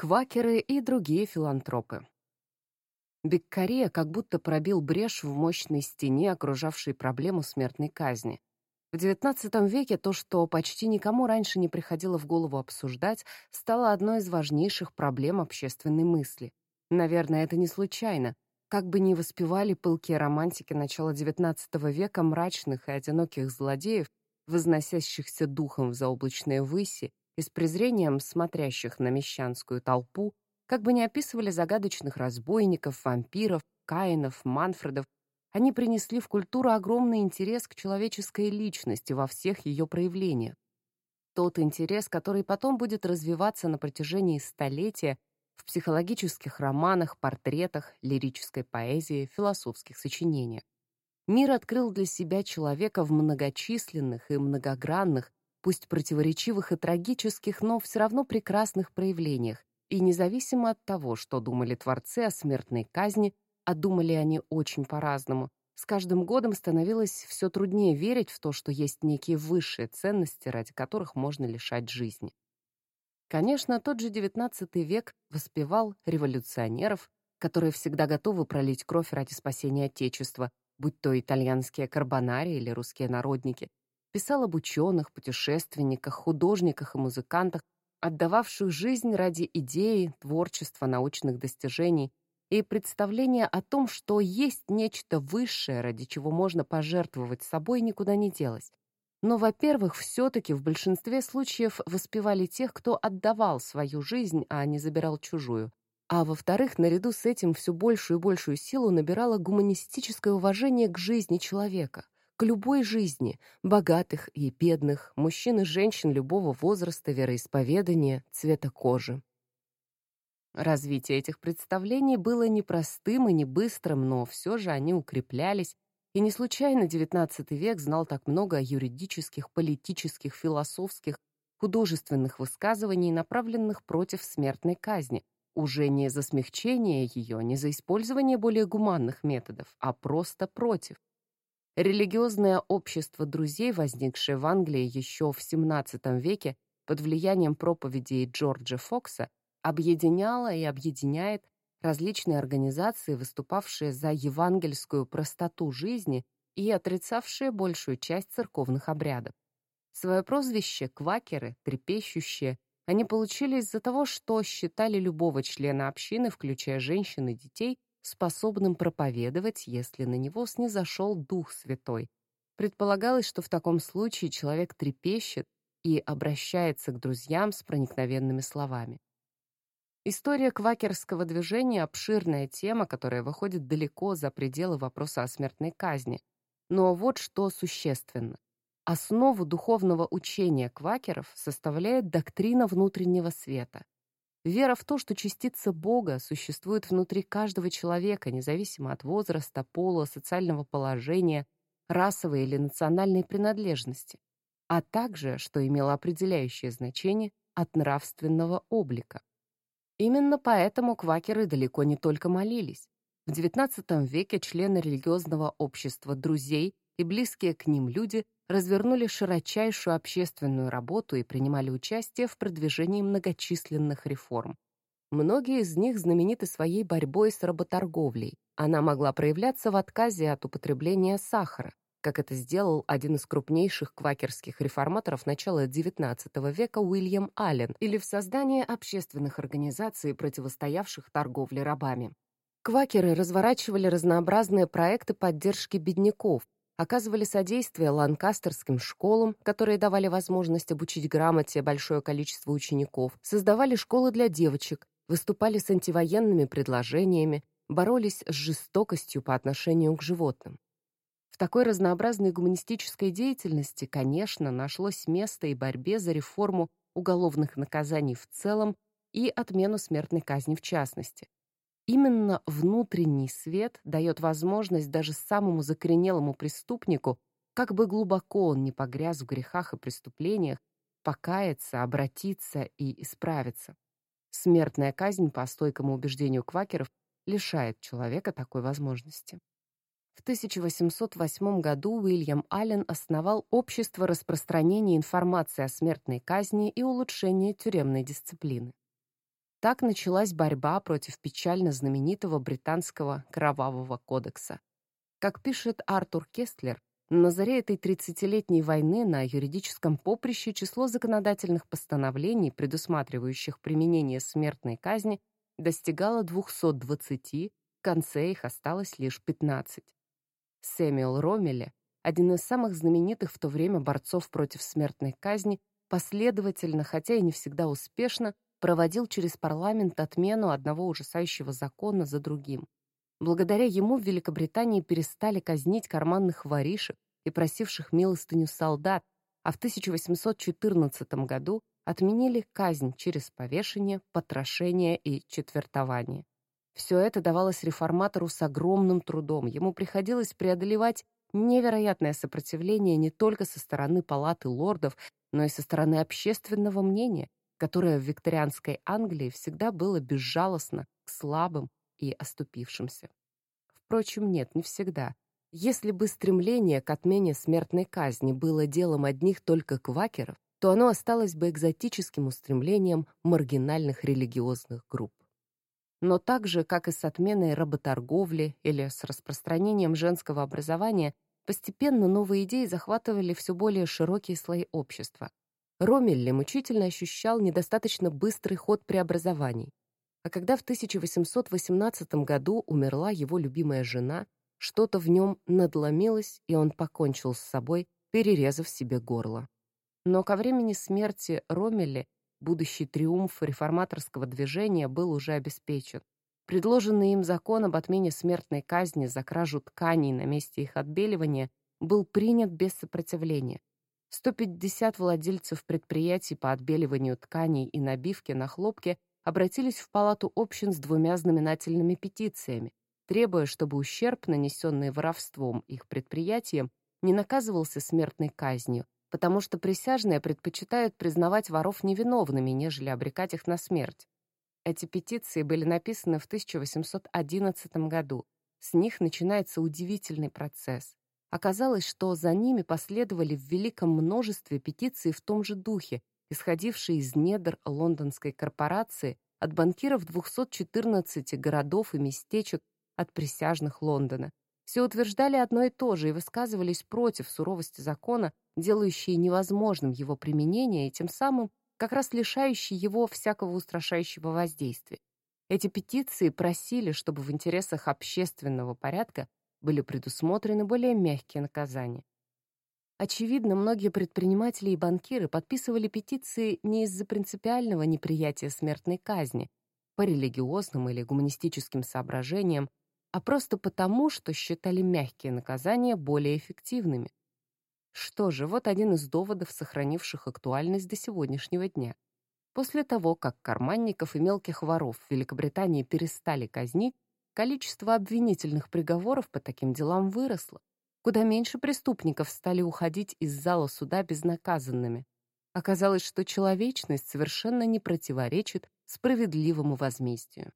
Квакеры и другие филантропы. Беккария как будто пробил брешь в мощной стене, окружавшей проблему смертной казни. В XIX веке то, что почти никому раньше не приходило в голову обсуждать, стало одной из важнейших проблем общественной мысли. Наверное, это не случайно. Как бы ни воспевали пылкие романтики начала XIX века мрачных и одиноких злодеев, возносящихся духом в заоблачные выси и с презрением смотрящих на мещанскую толпу, как бы ни описывали загадочных разбойников, вампиров, каинов, манфредов, они принесли в культуру огромный интерес к человеческой личности во всех ее проявлениях. Тот интерес, который потом будет развиваться на протяжении столетия в психологических романах, портретах, лирической поэзии, философских сочинениях. Мир открыл для себя человека в многочисленных и многогранных, пусть противоречивых и трагических, но все равно прекрасных проявлениях, и независимо от того, что думали творцы о смертной казни, а думали они очень по-разному, с каждым годом становилось все труднее верить в то, что есть некие высшие ценности, ради которых можно лишать жизни. Конечно, тот же XIX век воспевал революционеров, которые всегда готовы пролить кровь ради спасения Отечества, будь то итальянские карбонари или русские народники, писал об ученых, путешественниках, художниках и музыкантах, отдававших жизнь ради идеи, творчества, научных достижений и представления о том, что есть нечто высшее, ради чего можно пожертвовать собой, никуда не делось. Но, во-первых, все-таки в большинстве случаев воспевали тех, кто отдавал свою жизнь, а не забирал чужую. А во-вторых, наряду с этим все большую и большую силу набирало гуманистическое уважение к жизни человека — к любой жизни, богатых и бедных, мужчин и женщин любого возраста, вероисповедания, цвета кожи. Развитие этих представлений было непростым и не быстрым, но все же они укреплялись, и не случайно XIX век знал так много юридических, политических, философских, художественных высказываний, направленных против смертной казни, уже не за смягчение ее, не за использование более гуманных методов, а просто против. Религиозное общество друзей, возникшее в Англии еще в XVII веке под влиянием проповедей Джорджа Фокса, объединяло и объединяет различные организации, выступавшие за евангельскую простоту жизни и отрицавшие большую часть церковных обрядов. Свое прозвище «квакеры», «трепещущие», они получили из-за того, что считали любого члена общины, включая женщин и детей, способным проповедовать, если на него снизошел Дух Святой. Предполагалось, что в таком случае человек трепещет и обращается к друзьям с проникновенными словами. История квакерского движения — обширная тема, которая выходит далеко за пределы вопроса о смертной казни. Но вот что существенно. Основу духовного учения квакеров составляет доктрина внутреннего света. Вера в то, что частица Бога существует внутри каждого человека, независимо от возраста, пола, социального положения, расовой или национальной принадлежности, а также, что имело определяющее значение, от нравственного облика. Именно поэтому квакеры далеко не только молились. В XIX веке члены религиозного общества друзей и близкие к ним люди развернули широчайшую общественную работу и принимали участие в продвижении многочисленных реформ. Многие из них знамениты своей борьбой с работорговлей. Она могла проявляться в отказе от употребления сахара, как это сделал один из крупнейших квакерских реформаторов начала XIX века Уильям Аллен, или в создании общественных организаций, противостоявших торговле рабами. Квакеры разворачивали разнообразные проекты поддержки бедняков, оказывали содействие ланкастерским школам, которые давали возможность обучить грамоте большое количество учеников, создавали школы для девочек, выступали с антивоенными предложениями, боролись с жестокостью по отношению к животным. В такой разнообразной гуманистической деятельности, конечно, нашлось место и борьбе за реформу уголовных наказаний в целом и отмену смертной казни в частности. Именно внутренний свет дает возможность даже самому закоренелому преступнику, как бы глубоко он ни погряз в грехах и преступлениях, покаяться, обратиться и исправиться. Смертная казнь, по стойкому убеждению квакеров, лишает человека такой возможности. В 1808 году Уильям Аллен основал Общество распространения информации о смертной казни и улучшения тюремной дисциплины. Так началась борьба против печально знаменитого британского Кровавого кодекса. Как пишет Артур Кестлер, на заре этой 30-летней войны на юридическом поприще число законодательных постановлений, предусматривающих применение смертной казни, достигало 220, в конце их осталось лишь 15. Сэмюэл Ромеле, один из самых знаменитых в то время борцов против смертной казни, последовательно, хотя и не всегда успешно, проводил через парламент отмену одного ужасающего закона за другим. Благодаря ему в Великобритании перестали казнить карманных воришек и просивших милостыню солдат, а в 1814 году отменили казнь через повешение, потрошение и четвертование. Все это давалось реформатору с огромным трудом. Ему приходилось преодолевать невероятное сопротивление не только со стороны палаты лордов, но и со стороны общественного мнения, которое в викторианской Англии всегда было безжалостно к слабым и оступившимся. Впрочем, нет, не всегда. Если бы стремление к отмене смертной казни было делом одних только квакеров, то оно осталось бы экзотическим устремлением маргинальных религиозных групп. Но так же, как и с отменой работорговли или с распространением женского образования, постепенно новые идеи захватывали все более широкие слои общества. Ромелли мучительно ощущал недостаточно быстрый ход преобразований. А когда в 1818 году умерла его любимая жена, что-то в нем надломилось, и он покончил с собой, перерезав себе горло. Но ко времени смерти Ромелли будущий триумф реформаторского движения был уже обеспечен. Предложенный им закон об отмене смертной казни за кражу тканей на месте их отбеливания был принят без сопротивления. 150 владельцев предприятий по отбеливанию тканей и набивке на хлопке обратились в палату общин с двумя знаменательными петициями, требуя, чтобы ущерб, нанесенный воровством их предприятиям, не наказывался смертной казнью, потому что присяжные предпочитают признавать воров невиновными, нежели обрекать их на смерть. Эти петиции были написаны в 1811 году. С них начинается удивительный процесс. Оказалось, что за ними последовали в великом множестве петиции в том же духе, исходившие из недр лондонской корпорации, от банкиров 214 городов и местечек, от присяжных Лондона. Все утверждали одно и то же и высказывались против суровости закона, делающие невозможным его применение и тем самым как раз лишающие его всякого устрашающего воздействия. Эти петиции просили, чтобы в интересах общественного порядка были предусмотрены более мягкие наказания. Очевидно, многие предприниматели и банкиры подписывали петиции не из-за принципиального неприятия смертной казни, по религиозным или гуманистическим соображениям, а просто потому, что считали мягкие наказания более эффективными. Что же, вот один из доводов, сохранивших актуальность до сегодняшнего дня. После того, как карманников и мелких воров в Великобритании перестали казнить, количество обвинительных приговоров по таким делам выросло. Куда меньше преступников стали уходить из зала суда безнаказанными. Оказалось, что человечность совершенно не противоречит справедливому возмездию.